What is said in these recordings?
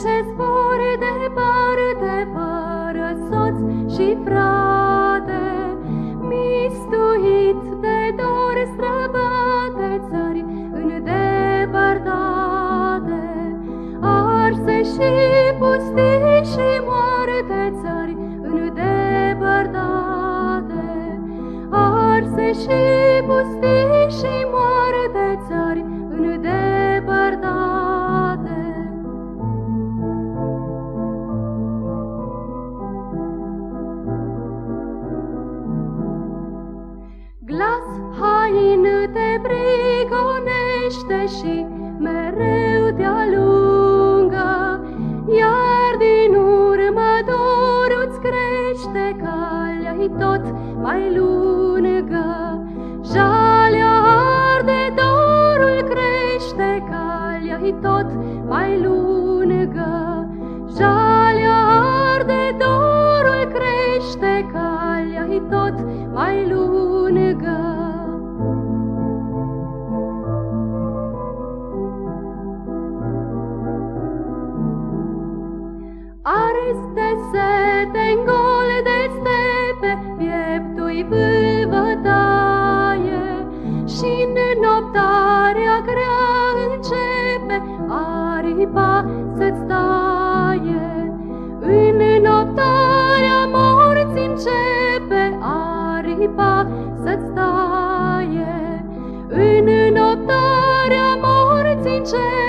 ce zbor departe, fără soț și frate, mistuit de dor străbate țări îndepărtate, arse și pustii și moarte țări îndepărtate, arse și prigonește și mereu te alungă, sete, gol de stepe, pieptui vâlvătaie, și în noptarea grea începe aripa să-ți taie. În noptarea morții începe aripa să-ți taie. În noptarea morții începe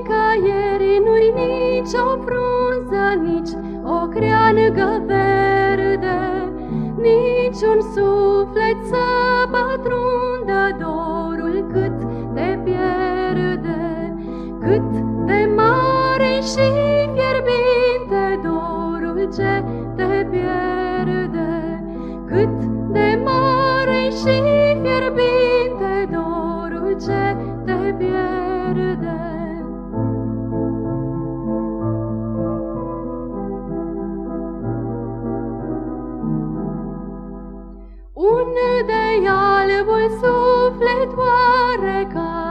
Nicăieri nu-i nici o frunză, nici o creangă verde, nici un suflet să pătrundă dorul cât te pierde, cât de mare și fierbinte dorul ce te pierde, cât de mare și fierbinte dorul ce Unde albul suflet oarecare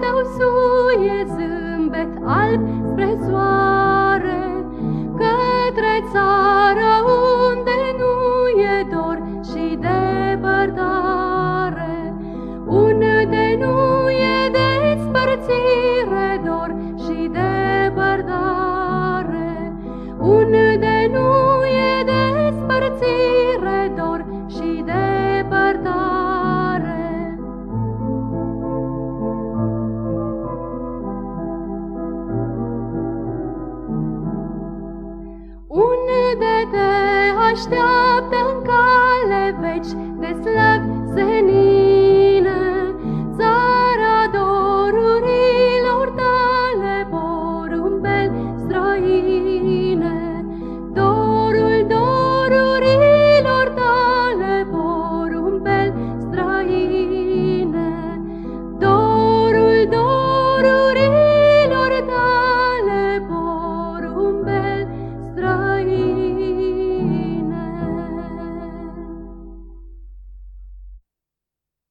tău suie zâmbet alb spre soare, te așteaptă în cale veci de slăb senin,